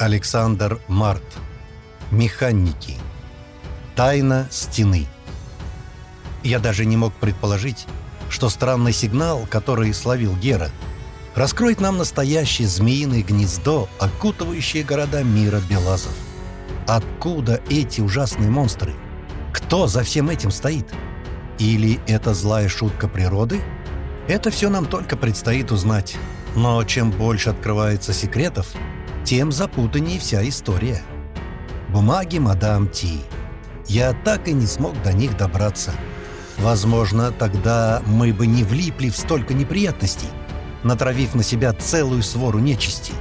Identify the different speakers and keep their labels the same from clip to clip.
Speaker 1: Александр Март. Механики. Тайна стены. Я даже не мог предположить, что странный сигнал, который словил Гера, раскроет нам настоящее змеиное гнездо, окутывающее города мира Белазов. Откуда эти ужасные монстры? Кто за всем этим стоит? Или это злая шутка природы? Это все нам только предстоит узнать. Но чем больше открывается секретов, тем запутаннее вся история. Бумаги мадам Ти. Я так и не смог до них добраться. Возможно, тогда мы бы не влипли в столько неприятностей, натравив на себя целую свору нечисти.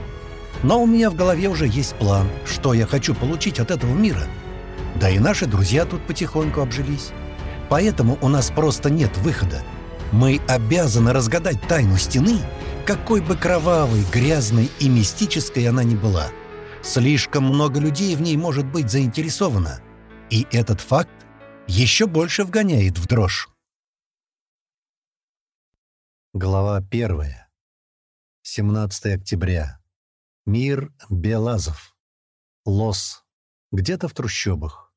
Speaker 1: Но у меня в голове уже есть план, что я хочу получить от этого мира. Да и наши друзья тут потихоньку обжились. Поэтому у нас просто нет выхода. Мы обязаны разгадать тайну стены — какой бы кровавой, грязной и мистической она ни была. Слишком много людей в ней может быть заинтересовано. И этот факт еще больше вгоняет в дрожь. Глава первая. 17 октября. Мир Белазов. Лос. Где-то в трущобах.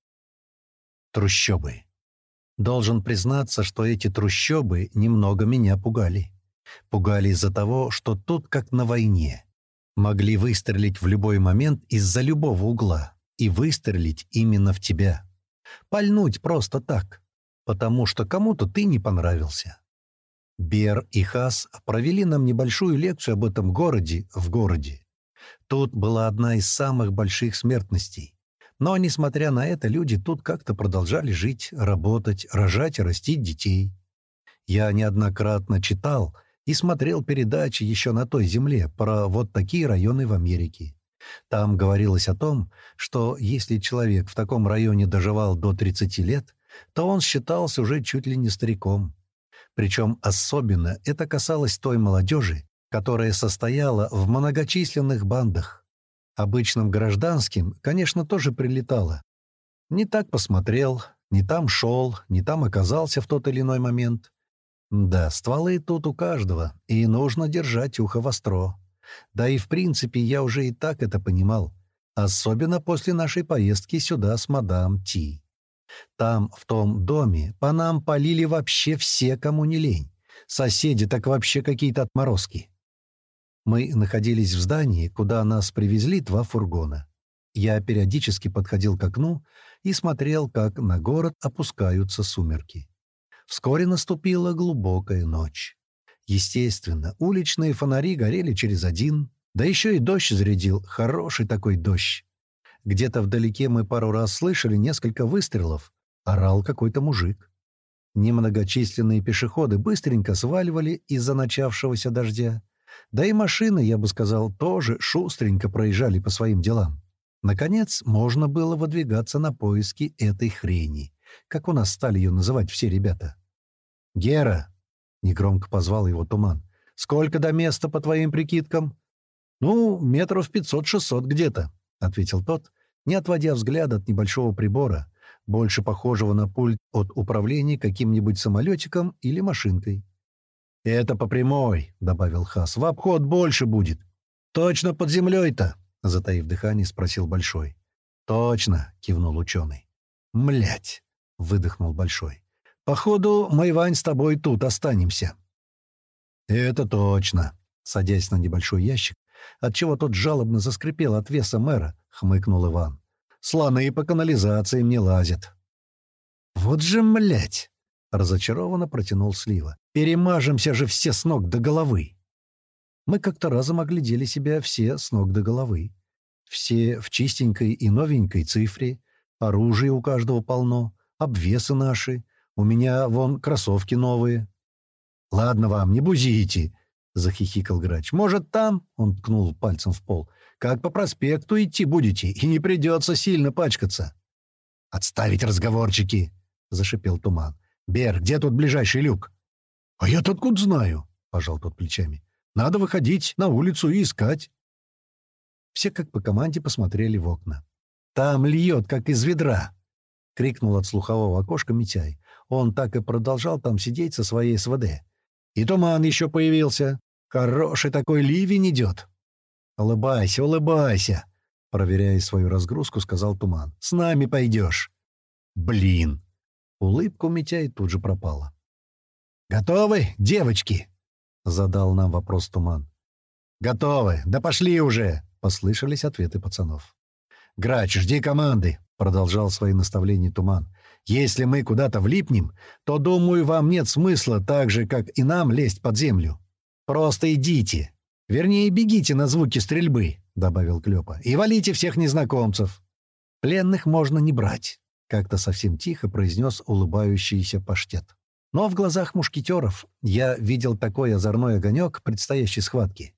Speaker 1: Трущобы. Должен признаться, что эти трущобы немного меня пугали. Пугали из-за того, что тут как на войне. Могли выстрелить в любой момент из-за любого угла. И выстрелить именно в тебя. Пальнуть просто так. Потому что кому-то ты не понравился. Бер и Хас провели нам небольшую лекцию об этом городе в городе. Тут была одна из самых больших смертностей. Но, несмотря на это, люди тут как-то продолжали жить, работать, рожать и растить детей. Я неоднократно читал и смотрел передачи еще на той земле про вот такие районы в Америке. Там говорилось о том, что если человек в таком районе доживал до 30 лет, то он считался уже чуть ли не стариком. Причем особенно это касалось той молодежи, которая состояла в многочисленных бандах. Обычным гражданским, конечно, тоже прилетало. Не так посмотрел, не там шел, не там оказался в тот или иной момент. Да, стволы тут у каждого, и нужно держать ухо востро. Да и в принципе я уже и так это понимал, особенно после нашей поездки сюда с мадам Ти. Там, в том доме, по нам полили вообще все, кому не лень. Соседи так вообще какие-то отморозки. Мы находились в здании, куда нас привезли два фургона. Я периодически подходил к окну и смотрел, как на город опускаются сумерки. Вскоре наступила глубокая ночь. Естественно, уличные фонари горели через один, да еще и дождь зарядил, хороший такой дождь. Где-то вдалеке мы пару раз слышали несколько выстрелов, орал какой-то мужик. Немногочисленные пешеходы быстренько сваливали из-за начавшегося дождя. Да и машины, я бы сказал, тоже шустренько проезжали по своим делам. Наконец, можно было выдвигаться на поиски этой хрени, как у нас стали ее называть все ребята. «Гера!» — негромко позвал его туман. «Сколько до места, по твоим прикидкам?» «Ну, метров пятьсот-шестьсот где-то», — ответил тот, не отводя взгляда от небольшого прибора, больше похожего на пульт от управления каким-нибудь самолетиком или машинкой. «Это по прямой», — добавил Хас. «В обход больше будет». «Точно под землей-то?» — затаив дыхание, спросил Большой. «Точно», — кивнул ученый. «Млять!» — выдохнул Большой. Походу, мы, Вань, с тобой тут останемся». «Это точно», — садясь на небольшой ящик, отчего тот жалобно заскрипел от веса мэра, — хмыкнул Иван. «Слоны по канализации мне лазят». «Вот же, млять!» — разочарованно протянул Слива. «Перемажемся же все с ног до головы!» Мы как-то разом оглядели себя все с ног до головы. Все в чистенькой и новенькой цифре, оружие у каждого полно, обвесы наши, у меня вон кроссовки новые». «Ладно вам, не бузите», — захихикал грач. «Может, там?» — он ткнул пальцем в пол. «Как по проспекту идти будете, и не придется сильно пачкаться». «Отставить разговорчики!» — зашипел туман. «Бер, где тут ближайший люк?» «А я-то откуда знаю?» — пожал тот плечами. «Надо выходить на улицу и искать». Все как по команде посмотрели в окна. «Там льет, как из ведра!» — крикнул от слухового окошка Митяй. Он так и продолжал там сидеть со своей СВД. И туман еще появился. Хороший такой ливень идет. «Улыбайся, улыбайся!» Проверяя свою разгрузку, сказал Туман. «С нами пойдешь!» «Блин!» Улыбка у Митяя тут же пропала. «Готовы, девочки?» — задал нам вопрос Туман. «Готовы! Да пошли уже!» — послышались ответы пацанов. «Грач, жди команды!» — продолжал свои наставления Туман. «Если мы куда-то влипнем, то, думаю, вам нет смысла так же, как и нам, лезть под землю. Просто идите. Вернее, бегите на звуки стрельбы», — добавил Клёпа, — «и валите всех незнакомцев. Пленных можно не брать», — как-то совсем тихо произнес улыбающийся паштет. Но в глазах мушкетеров я видел такой озорной огонек предстоящей схватки.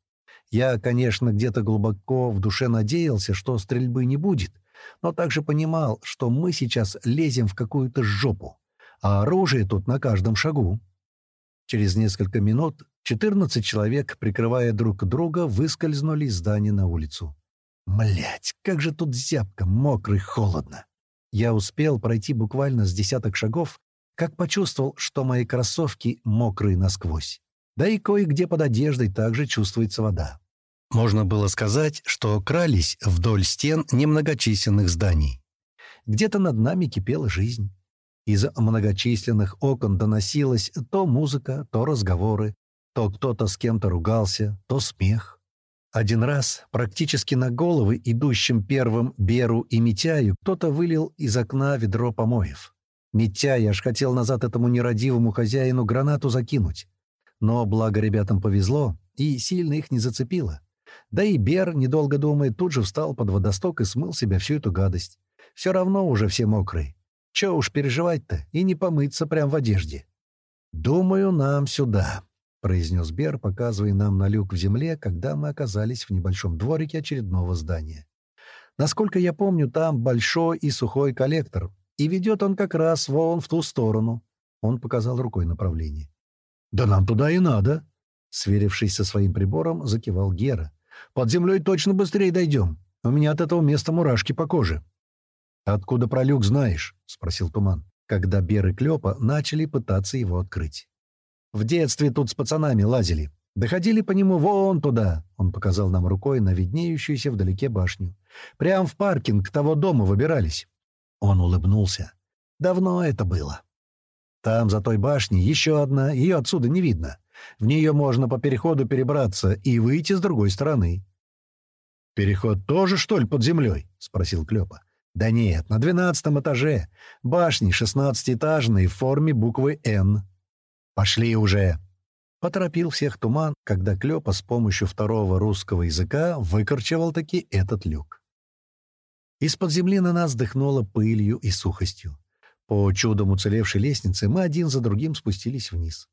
Speaker 1: Я, конечно, где-то глубоко в душе надеялся, что стрельбы не будет, но также понимал, что мы сейчас лезем в какую-то жопу, а оружие тут на каждом шагу. Через несколько минут 14 человек, прикрывая друг друга, выскользнули из здания на улицу. Млять, как же тут зябко, мокро и холодно. Я успел пройти буквально с десяток шагов, как почувствовал, что мои кроссовки мокрые насквозь. Да и кое-где под одеждой также чувствуется вода. Можно было сказать, что крались вдоль стен немногочисленных зданий. Где-то над нами кипела жизнь. Из многочисленных окон доносилась то музыка, то разговоры, то кто-то с кем-то ругался, то смех. Один раз, практически на головы идущим первым Беру и Митяю, кто-то вылил из окна ведро помоев. Митяй аж хотел назад этому нерадивому хозяину гранату закинуть. Но, благо ребятам повезло, и сильно их не зацепило. Да и Бер, недолго думая, тут же встал под водосток и смыл себя всю эту гадость. Все равно уже все мокрые. Че уж переживать-то и не помыться прямо в одежде. «Думаю, нам сюда», — произнес Бер, показывая нам на люк в земле, когда мы оказались в небольшом дворике очередного здания. Насколько я помню, там большой и сухой коллектор, и ведет он как раз вон в ту сторону. Он показал рукой направление. «Да нам туда и надо!» Сверившись со своим прибором, закивал Гера. «Под землей точно быстрее дойдем. У меня от этого места мурашки по коже». «Откуда про люк знаешь?» — спросил Туман, когда Бер и Клёпа начали пытаться его открыть. «В детстве тут с пацанами лазили. Доходили по нему вон туда», — он показал нам рукой на виднеющуюся вдалеке башню. «Прям в паркинг того дома выбирались». Он улыбнулся. «Давно это было. Там, за той башней, еще одна, ее отсюда не видно. В нее можно по переходу перебраться и выйти с другой стороны». «Переход тоже, что ли, под землей?» — спросил Клёпа. «Да нет, на двенадцатом этаже. Башни шестнадцатиэтажные в форме буквы «Н». «Пошли уже!» Поторопил всех туман, когда Клёпа с помощью второго русского языка выкорчевал таки этот люк. Из-под земли на нас дыхнуло пылью и сухостью. По чудом уцелевшей лестнице мы один за другим спустились вниз.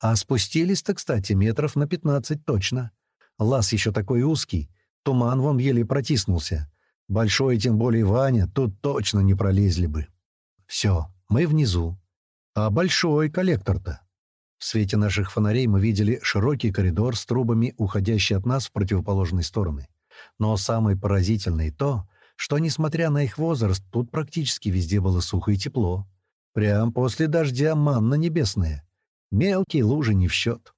Speaker 1: А спустились-то, кстати, метров на пятнадцать точно. Лаз еще такой узкий, туман вон еле протиснулся. Большой, тем более Ваня, тут точно не пролезли бы. Все, мы внизу. А большой коллектор-то? В свете наших фонарей мы видели широкий коридор с трубами, уходящий от нас в противоположные стороны. Но самое поразительное то, что, несмотря на их возраст, тут практически везде было сухо и тепло. Прям после дождя манна небесная. Мелкие лужи не в счет.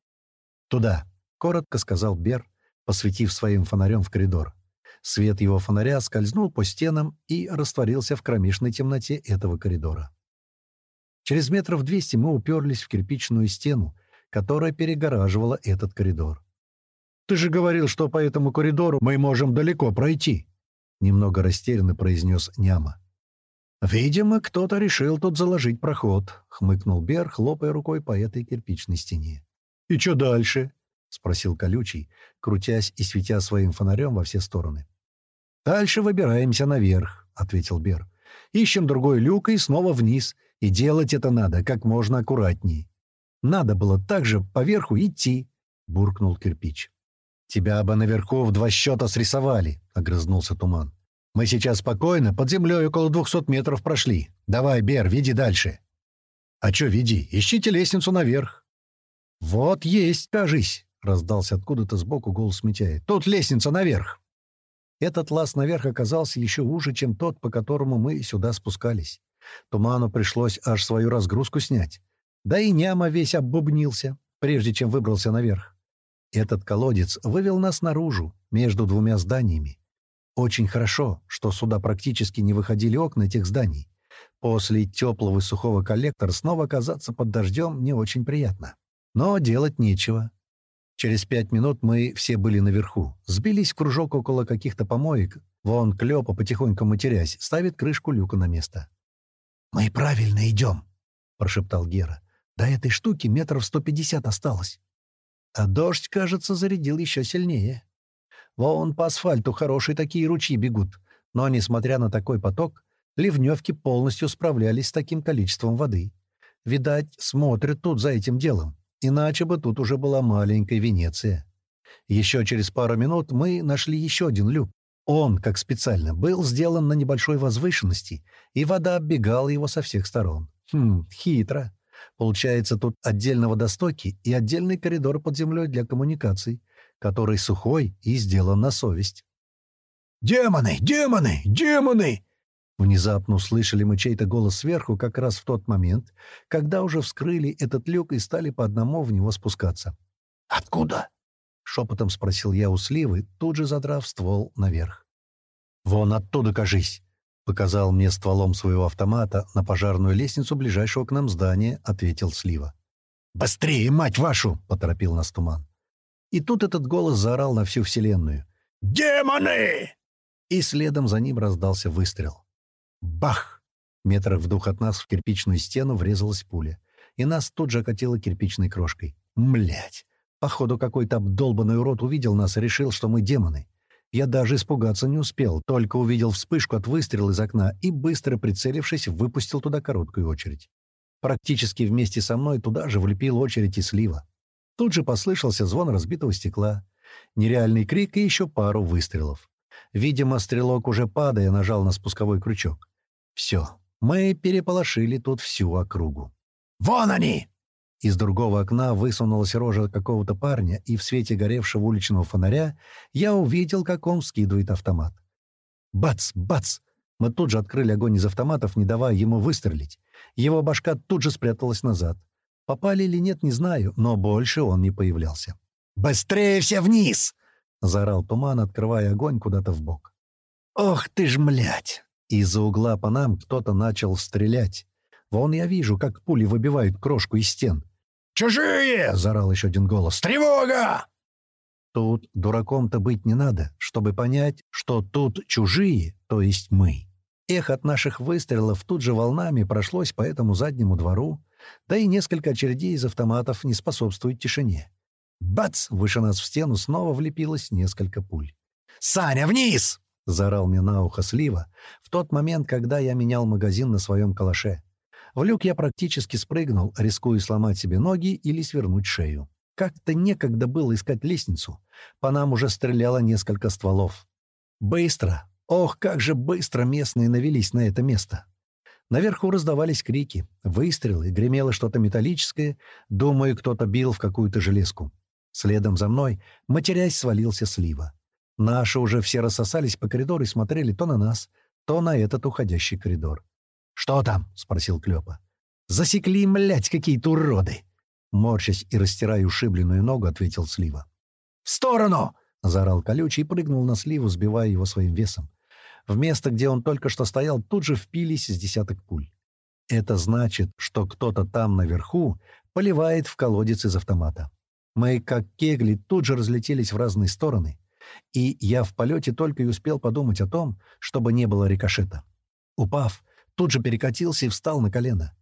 Speaker 1: «Туда», — коротко сказал Бер, посветив своим фонарем в коридор. Свет его фонаря скользнул по стенам и растворился в кромешной темноте этого коридора. Через метров двести мы уперлись в кирпичную стену, которая перегораживала этот коридор. «Ты же говорил, что по этому коридору мы можем далеко пройти», — немного растерянно произнес Няма. «Видимо, кто-то решил тут заложить проход», — хмыкнул Бер, хлопая рукой по этой кирпичной стене. «И что дальше?» — спросил Колючий, крутясь и светя своим фонарем во все стороны. «Дальше выбираемся наверх», — ответил Бер. «Ищем другой люк и снова вниз, и делать это надо как можно аккуратней. Надо было также поверху идти», — буркнул кирпич. «Тебя бы наверху в два счета срисовали», — огрызнулся Туман. «Мы сейчас спокойно под землей около двухсот метров прошли. Давай, Бер, веди дальше». «А чё веди? Ищите лестницу наверх». «Вот есть, кажись», — раздался откуда-то сбоку голос Митяя. «Тут лестница наверх». Этот лаз наверх оказался еще уже, чем тот, по которому мы сюда спускались. Туману пришлось аж свою разгрузку снять. Да и няма весь оббубнился, прежде чем выбрался наверх. Этот колодец вывел нас наружу, между двумя зданиями. Очень хорошо, что сюда практически не выходили окна этих зданий. После теплого и сухого коллектора снова оказаться под дождем не очень приятно. Но делать нечего. Через пять минут мы все были наверху. Сбились в кружок около каких-то помоек. Вон Клёпа, потихоньку матерясь, ставит крышку люка на место. «Мы правильно идем», — прошептал Гера. «До этой штуки метров сто пятьдесят осталось». А дождь, кажется, зарядил еще сильнее. Вон по асфальту хорошие такие ручьи бегут, но, несмотря на такой поток, ливневки полностью справлялись с таким количеством воды. Видать, смотрят тут за этим делом, иначе бы тут уже была маленькая Венеция. Еще через пару минут мы нашли еще один люк. Он, как специально, был сделан на небольшой возвышенности, и вода оббегала его со всех сторон. Хм, хитро. Получается, тут отдельно водостоки и отдельный коридор под землей для коммуникаций, который сухой и сделан на совесть.
Speaker 2: «Демоны! Демоны! Демоны!»
Speaker 1: Внезапно услышали мы чей-то голос сверху как раз в тот момент, когда уже вскрыли этот люк и стали по одному в него спускаться.
Speaker 2: «Откуда?»
Speaker 1: — шепотом спросил я у сливы, тут же задрав ствол наверх. «Вон оттуда, кажись!» — показал мне стволом своего автомата на пожарную лестницу ближайшего к нам здания, — ответил Слива.
Speaker 2: «Быстрее, мать вашу!»
Speaker 1: — поторопил нас туман. И тут этот голос заорал на всю вселенную.
Speaker 2: «Демоны!»
Speaker 1: И следом за ним раздался выстрел. Бах! Метрах в двух от нас в кирпичную стену врезалась пуля, и нас тут же окатило кирпичной крошкой. Млять! Походу, какой-то обдолбанный урод увидел нас и решил, что мы демоны. Я даже испугаться не успел, только увидел вспышку от выстрела из окна и, быстро прицелившись, выпустил туда короткую очередь. Практически вместе со мной туда же влепил очередь и слива. Тут же послышался звон разбитого стекла, нереальный крик и еще пару выстрелов. Видимо, стрелок уже падая нажал на спусковой крючок. Все, мы переполошили тут всю округу.
Speaker 2: «Вон они!»
Speaker 1: Из другого окна высунулась рожа какого-то парня, и в свете горевшего уличного фонаря я увидел, как он скидывает автомат. Бац! Бац! Мы тут же открыли огонь из автоматов, не давая ему выстрелить. Его башка тут же спряталась назад. Попали или нет, не знаю, но больше он не появлялся.
Speaker 2: «Быстрее все вниз!»
Speaker 1: — заорал туман, открывая огонь куда-то в бок. «Ох ты ж, млять!» Из-за угла по нам кто-то начал стрелять. Вон я вижу, как пули выбивают крошку из стен.
Speaker 2: «Чужие!» — заорал еще один голос. «Тревога!»
Speaker 1: Тут дураком-то быть не надо, чтобы понять, что тут чужие, то есть мы. Эх от наших выстрелов тут же волнами прошлось по этому заднему двору, да и несколько очередей из автоматов не способствуют тишине. Бац! Выше нас в стену снова влепилось несколько пуль.
Speaker 2: «Саня, вниз!»
Speaker 1: — заорал мне на ухо Слива в тот момент, когда я менял магазин на своем калаше. В люк я практически спрыгнул, рискуя сломать себе ноги или свернуть шею. Как-то некогда было искать лестницу. По нам уже стреляло несколько стволов. Быстро! Ох, как же быстро местные навелись на это место! Наверху раздавались крики, выстрелы, гремело что-то металлическое. Думаю, кто-то бил в какую-то железку. Следом за мной, матерясь, свалился слива. Наши уже все рассосались по коридору и смотрели то на нас, то на этот уходящий коридор.
Speaker 2: «Что там?» — спросил Клёпа.
Speaker 1: «Засекли, млять, какие-то уроды!» Морщась и растирая ушибленную ногу, ответил Слива.
Speaker 2: «В сторону!»
Speaker 1: — заорал колючий и прыгнул на Сливу, сбивая его своим весом. В место, где он только что стоял, тут же впились с десяток пуль. Это значит, что кто-то там наверху поливает в колодец из автомата. Мы, как кегли, тут же разлетелись в разные стороны, и я в полете только и успел подумать о том, чтобы не было рикошета. Упав, тут же перекатился и встал на колено.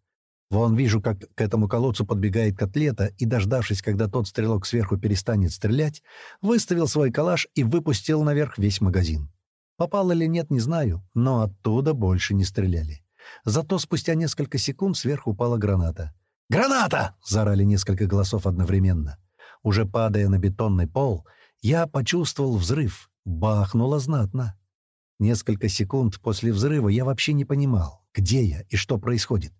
Speaker 1: Вон вижу, как к этому колодцу подбегает котлета, и, дождавшись, когда тот стрелок сверху перестанет стрелять, выставил свой калаш и выпустил наверх весь магазин. Попал или нет, не знаю, но оттуда больше не стреляли. Зато спустя несколько секунд сверху упала граната.
Speaker 2: «Граната!»
Speaker 1: — заорали несколько голосов одновременно. Уже падая на бетонный пол, я почувствовал взрыв. Бахнуло знатно. Несколько секунд после взрыва я вообще не понимал, где я и что происходит.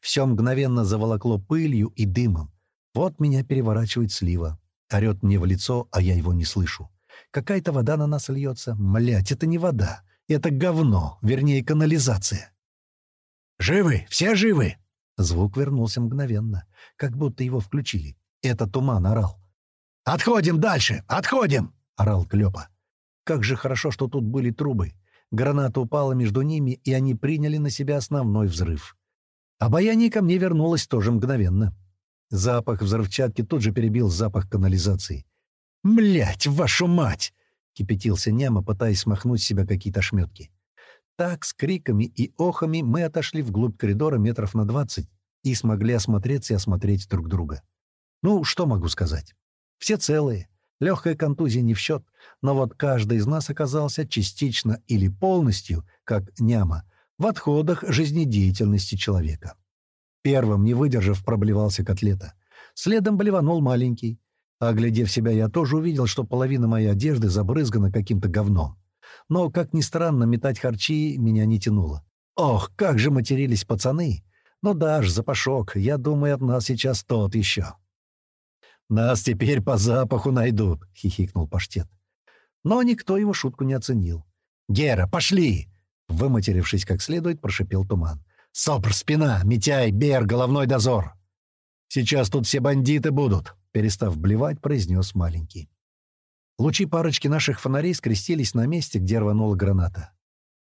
Speaker 1: Все мгновенно заволокло пылью и дымом. Вот меня переворачивает слива. Орет мне в лицо, а я его не слышу. Какая-то вода на нас льется. Млять, это не вода. Это говно, вернее, канализация.
Speaker 2: «Живы! Все живы!»
Speaker 1: Звук вернулся мгновенно, как будто его включили. Это туман орал.
Speaker 2: «Отходим дальше! Отходим!»
Speaker 1: — орал Клёпа. как же хорошо, что тут были трубы. Граната упала между ними, и они приняли на себя основной взрыв. Обаяние ко мне вернулось тоже мгновенно. Запах взрывчатки тут же перебил запах канализации. «Млять, вашу мать!» — кипятился Няма, пытаясь смахнуть с себя какие-то ошметки. Так, с криками и охами мы отошли вглубь коридора метров на двадцать и смогли осмотреться и осмотреть друг друга. Ну, что могу сказать? Все целые. Легкая контузия не в счет, но вот каждый из нас оказался частично или полностью, как Няма, в отходах жизнедеятельности человека. Первым, не выдержав, проблевался котлета. Следом блеванул маленький. Оглядев себя, я тоже увидел, что половина моей одежды забрызгана каким-то говном. Но, как ни странно, метать харчи меня не тянуло. Ох, как же матерились пацаны! Ну да, ж, запашок, я думаю, от нас сейчас тот еще. «Нас теперь по запаху найдут», — хихикнул паштет. Но никто его шутку не оценил. «Гера, пошли!» Выматерившись как следует, прошипел туман. «Сопр, спина! Митяй, Бер, головной дозор!» «Сейчас тут все бандиты будут!» Перестав блевать, произнес маленький. Лучи парочки наших фонарей скрестились на месте, где рванула граната.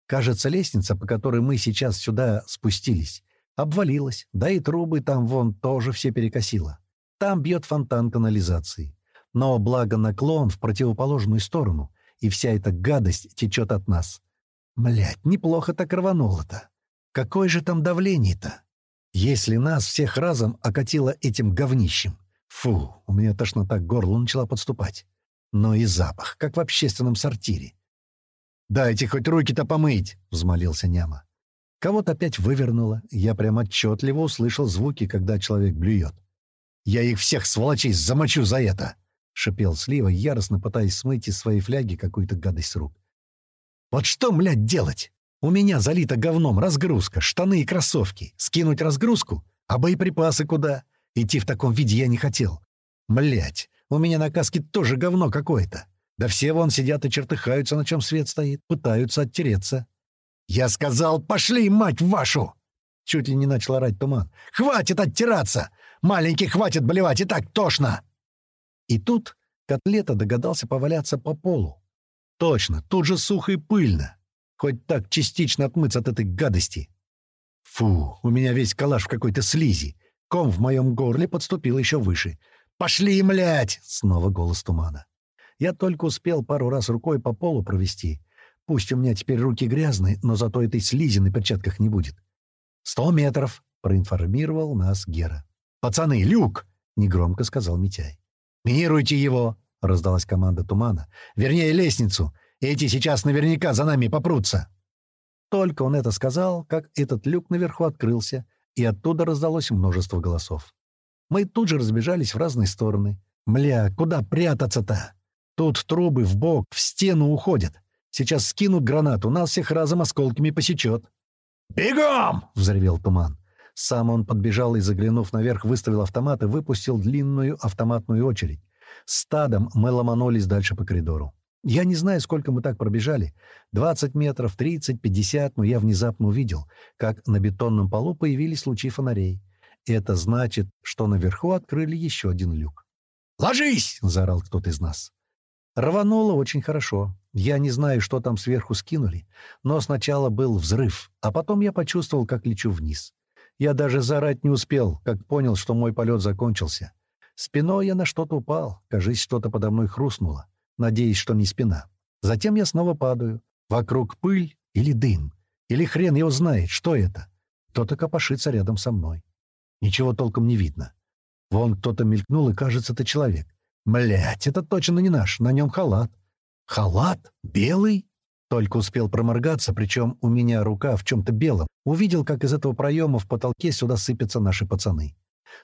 Speaker 1: Кажется, лестница, по которой мы сейчас сюда спустились, обвалилась, да и трубы там вон тоже все перекосило. Там бьет фонтан канализации. Но благо наклон в противоположную сторону, и вся эта гадость течет от нас. Блядь, неплохо так рвануло-то. Какое же там давление-то? Если нас всех разом окатило этим говнищем. Фу, у меня тошнота к горлу начала подступать. Но и запах, как в общественном сортире. «Дайте хоть руки-то помыть!» — взмолился Няма. Кого-то опять вывернуло. Я прям отчетливо услышал звуки, когда человек блюет. «Я их всех, сволочей, замочу за это!» — шипел Слива, яростно пытаясь смыть из своей фляги какую-то гадость рук. «Вот что, млядь, делать? У меня залито говном разгрузка, штаны и кроссовки. Скинуть разгрузку? А боеприпасы куда? Идти в таком виде я не хотел. Млядь, у меня на каске тоже говно какое-то. Да все вон сидят и чертыхаются, на чем свет стоит, пытаются оттереться. «Я сказал, пошли, мать вашу!» Чуть ли не начал орать туман. «Хватит оттираться! Маленький хватит болевать, и так тошно!» И тут котлета догадался поваляться по полу. Точно, тут же сухо и пыльно. Хоть так частично отмыться от этой гадости. Фу, у меня весь калаш в какой-то слизи. Ком в моем горле подступил еще выше. «Пошли, млять!» — снова голос тумана. Я только успел пару раз рукой по полу провести. Пусть у меня теперь руки грязные, но зато этой слизи на перчатках не будет. «Сто метров!» — проинформировал нас Гера. «Пацаны, люк!» — негромко сказал Митяй. «Минируйте его!» — раздалась команда тумана. «Вернее, лестницу! Эти сейчас наверняка за нами попрутся!» Только он это сказал, как этот люк наверху открылся, и оттуда раздалось множество голосов. Мы тут же разбежались в разные стороны. «Мля, куда прятаться-то? Тут трубы в бок, в стену уходят. Сейчас скинут гранату, нас всех разом осколками посечет».
Speaker 2: «Бегом!»
Speaker 1: — взревел туман. Сам он подбежал и, заглянув наверх, выставил автомат и выпустил длинную автоматную очередь. Стадом мы ломанулись дальше по коридору. Я не знаю, сколько мы так пробежали. 20 метров, 30, 50, но я внезапно увидел, как на бетонном полу появились лучи фонарей. Это значит, что наверху открыли еще один люк.
Speaker 2: «Ложись!»
Speaker 1: — заорал кто-то из нас. Рвануло очень хорошо. Я не знаю, что там сверху скинули, но сначала был взрыв, а потом я почувствовал, как лечу вниз. Я даже заорать не успел, как понял, что мой полет закончился. Спиной я на что-то упал, кажись, что-то подо мной хрустнуло надеясь, что не спина. Затем я снова падаю. Вокруг пыль или дым. Или хрен его знает, что это. Кто-то копошится рядом со мной. Ничего толком не видно. Вон кто-то мелькнул, и кажется, это человек. Блять, это точно не наш, на нем халат. Халат? Белый? Только успел проморгаться, причем у меня рука в чем-то белом. Увидел, как из этого проема в потолке сюда сыпятся наши пацаны.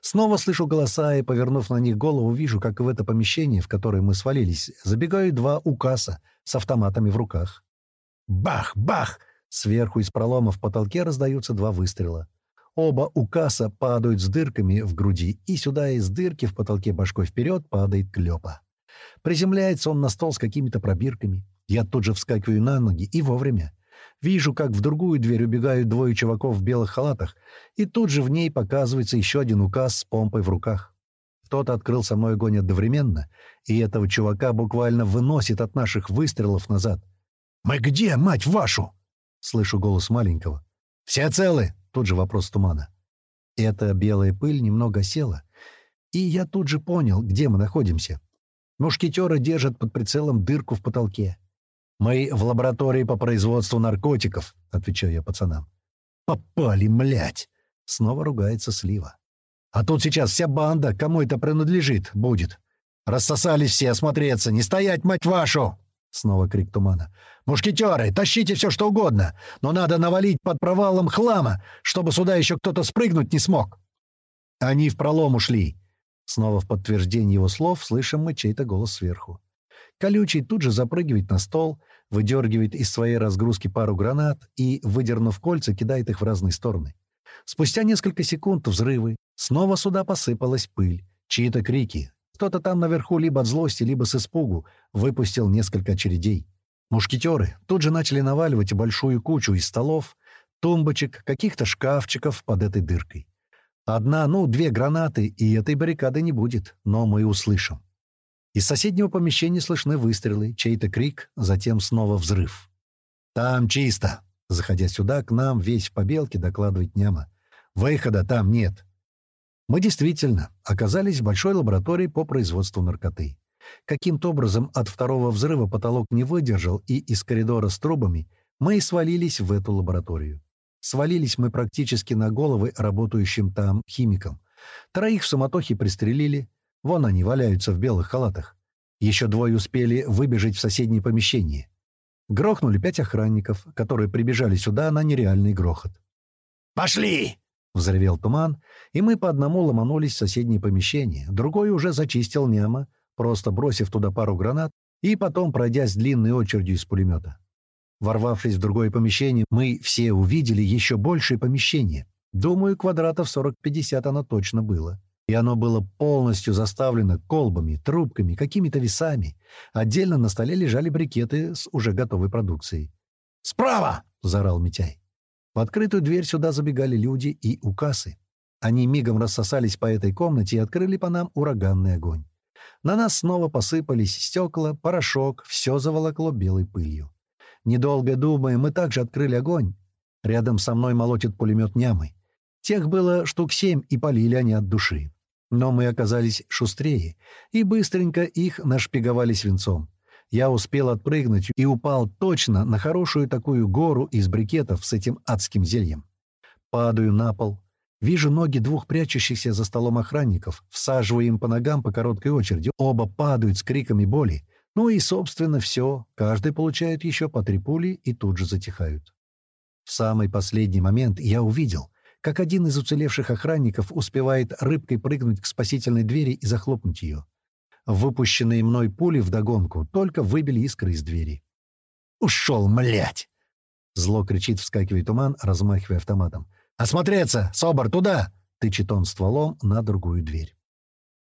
Speaker 1: Снова слышу голоса и, повернув на них голову, вижу, как в это помещение, в которое мы свалились, забегают два укаса с автоматами в руках. Бах! Бах! Сверху из пролома в потолке раздаются два выстрела. Оба укаса падают с дырками в груди, и сюда из дырки в потолке башкой вперед падает клёпа. Приземляется он на стол с какими-то пробирками. Я тут же вскакиваю на ноги и вовремя. Вижу, как в другую дверь убегают двое чуваков в белых халатах, и тут же в ней показывается еще один указ с помпой в руках. Кто-то открыл со мной огонь одновременно, и этого чувака буквально выносит от наших выстрелов назад.
Speaker 2: «Мы где, мать вашу?»
Speaker 1: — слышу голос маленького. «Все целы?» — тут же вопрос тумана. Эта белая пыль немного села, и я тут же понял, где мы находимся. Мушкетеры держат под прицелом дырку в потолке. «Мы в лаборатории по производству наркотиков», — отвечаю я пацанам. «Попали, млять!» — снова ругается Слива. «А тут сейчас вся банда, кому это принадлежит, будет. Рассосались все осмотреться, не стоять, мать вашу!» Снова крик тумана. «Мушкетеры, тащите все, что угодно, но надо навалить под провалом хлама, чтобы сюда еще кто-то спрыгнуть не смог». «Они в пролом ушли». Снова в подтверждение его слов слышим мы чей-то голос сверху. Колючий тут же запрыгивает на стол, выдергивает из своей разгрузки пару гранат и, выдернув кольца, кидает их в разные стороны. Спустя несколько секунд взрывы. Снова сюда посыпалась пыль. Чьи-то крики. Кто-то там наверху либо от злости, либо с испугу выпустил несколько очередей. Мушкетеры тут же начали наваливать большую кучу из столов, тумбочек, каких-то шкафчиков под этой дыркой. Одна, ну, две гранаты, и этой баррикады не будет, но мы услышим. Из соседнего помещения слышны выстрелы, чей-то крик, затем снова взрыв. «Там чисто!» Заходя сюда, к нам весь в побелке докладывает Няма. «Выхода там нет!» Мы действительно оказались в большой лаборатории по производству наркоты. Каким-то образом от второго взрыва потолок не выдержал, и из коридора с трубами мы и свалились в эту лабораторию. Свалились мы практически на головы работающим там химикам. Троих в суматохе пристрелили, Вон они валяются в белых халатах. Еще двое успели выбежать в соседнее помещение. Грохнули пять охранников, которые прибежали сюда на нереальный грохот.
Speaker 2: «Пошли!» — взревел туман, и мы по одному ломанулись в соседнее помещение. Другой уже зачистил няма, просто бросив туда пару гранат и потом пройдясь длинной очередью из пулемета. Ворвавшись в другое помещение, мы все увидели еще большее помещение. Думаю, квадратов 40-50 оно точно было и оно было полностью заставлено колбами, трубками, какими-то весами. Отдельно на столе лежали брикеты с уже готовой продукцией.
Speaker 1: «Справа!» — заорал Митяй. В открытую дверь сюда забегали люди и укасы. Они мигом рассосались по этой комнате и открыли по нам ураганный огонь. На нас снова посыпались стекла, порошок, все заволокло белой пылью. Недолго думая, мы также открыли огонь. Рядом со мной молотит пулемет нямы. Тех было штук семь, и полили они от души. Но мы оказались шустрее, и быстренько их нашпиговали свинцом. Я успел отпрыгнуть и упал точно на хорошую такую гору из брикетов с этим адским зельем. Падаю на пол. Вижу ноги двух прячущихся за столом охранников, всаживаю им по ногам по короткой очереди. Оба падают с криками боли. Ну и, собственно, все. Каждый получает еще по три пули и тут же затихают. В самый последний момент я увидел, как один из уцелевших охранников успевает рыбкой прыгнуть к спасительной двери и захлопнуть ее. Выпущенные мной пули вдогонку только выбили искры из двери. «Ушел, млять!» Зло кричит, вскакивая туман, размахивая автоматом. «Осмотреться! Собор, туда!» — тычет он стволом на другую дверь.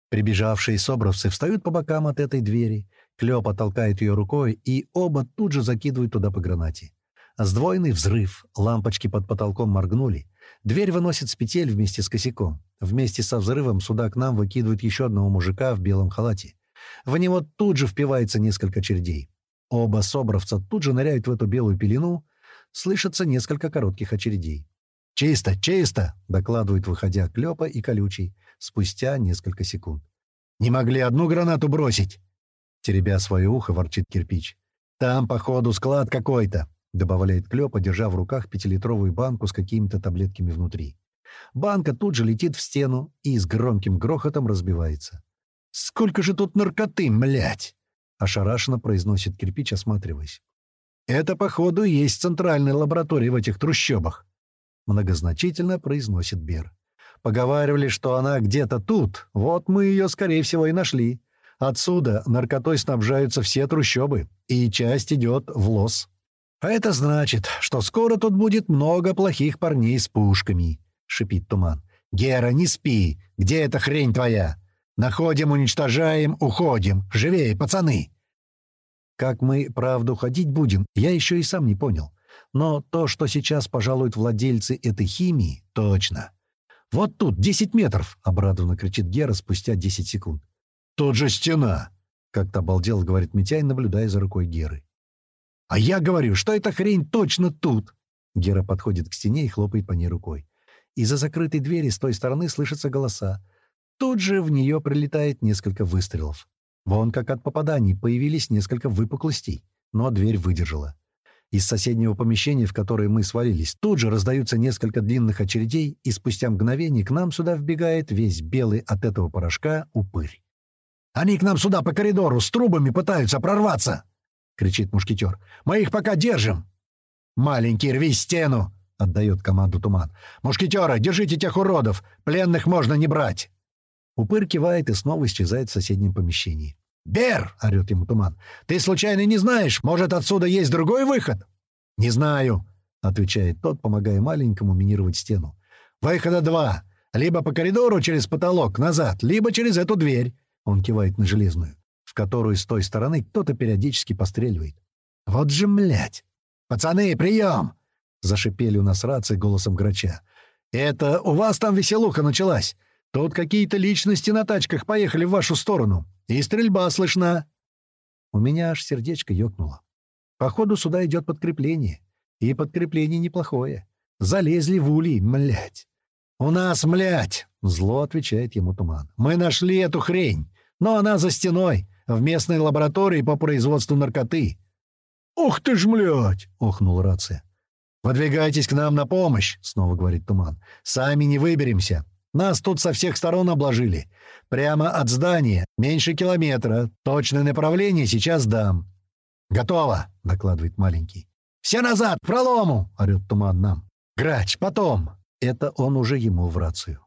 Speaker 1: Прибежавшие собровцы встают по бокам от этой двери, Клёпа толкает ее рукой, и оба тут же закидывают туда по гранате. Сдвоенный взрыв, лампочки под потолком моргнули, Дверь выносит с петель вместе с косяком. Вместе со взрывом сюда к нам выкидывают еще одного мужика в белом халате. В него тут же впивается несколько чердей. Оба собровца тут же ныряют в эту белую пелену. Слышится несколько коротких очередей. «Чисто, чисто!» — докладывают, выходя Клёпа и Колючий, спустя несколько секунд. «Не могли одну гранату бросить!» Теребя свое ухо, ворчит кирпич. «Там, походу, склад какой-то!» — добавляет Клёпа, держа в руках пятилитровую банку с какими-то таблетками внутри. Банка тут же летит в стену и с громким грохотом разбивается. «Сколько же тут наркоты, млять!» — ошарашенно произносит кирпич, осматриваясь. «Это, походу, и есть центральная лаборатория в этих трущобах», — многозначительно произносит Бер. «Поговаривали, что она где-то тут. Вот мы ее, скорее всего, и нашли. Отсюда наркотой снабжаются все трущобы, и часть идет в лос». «А это значит, что скоро тут будет много плохих парней с пушками», — шипит Туман. «Гера, не спи! Где эта хрень твоя? Находим, уничтожаем, уходим! Живее, пацаны!» Как мы, правда, уходить будем, я еще и сам не понял. Но то, что сейчас пожалуют владельцы этой химии, точно.
Speaker 2: «Вот тут, десять метров!» — обрадованно кричит Гера спустя десять секунд.
Speaker 1: «Тут же стена!»
Speaker 2: — как-то обалдел, говорит Митяй, наблюдая за рукой Геры. «А я говорю, что эта хрень точно тут!» Гера подходит к стене и хлопает по ней рукой. Из-за закрытой двери с той стороны слышатся голоса. Тут же в нее прилетает несколько выстрелов. Вон как от попаданий появились несколько выпуклостей, но дверь выдержала. Из соседнего помещения, в которое мы свалились, тут же раздаются несколько длинных очередей, и спустя мгновение к нам сюда вбегает весь белый от этого порошка упырь. «Они к нам сюда по коридору с трубами пытаются прорваться!» — кричит мушкетер. «Мы их пока держим!» «Маленький, рви стену!» — отдает команду Туман. «Мушкетера, держите тех уродов! Пленных можно не брать!» Упырь кивает и снова исчезает в соседнем помещении. «Бер!» — орёт ему туман. «Ты случайно не знаешь? Может, отсюда есть другой выход?» «Не знаю», — отвечает тот, помогая маленькому минировать стену. «Выхода два. Либо по коридору через потолок назад, либо через эту дверь». Он кивает на железную, в которую с той стороны кто-то периодически постреливает. «Вот же, млять! Пацаны, прием!» — зашипели у нас рации голосом грача. «Это у вас там веселуха началась. Тут какие-то личности на тачках поехали в вашу сторону. И стрельба слышна. У меня аж сердечко ёкнуло. Походу, сюда идет подкрепление. И подкрепление неплохое. Залезли в улей, млять. «У нас, млять!» — зло отвечает ему Туман. «Мы нашли эту хрень, но она за стеной, в местной лаборатории по производству наркоты». «Ух ты ж, млять!» — охнула рация. «Подвигайтесь к нам на помощь!» — снова говорит Туман. «Сами не выберемся. Нас тут со всех сторон обложили. Прямо от здания, меньше километра. Точное направление сейчас дам». «Готово», — докладывает маленький. «Все назад, пролому!» — орёт туман нам. «Грач, потом!» Это он уже ему в рацию.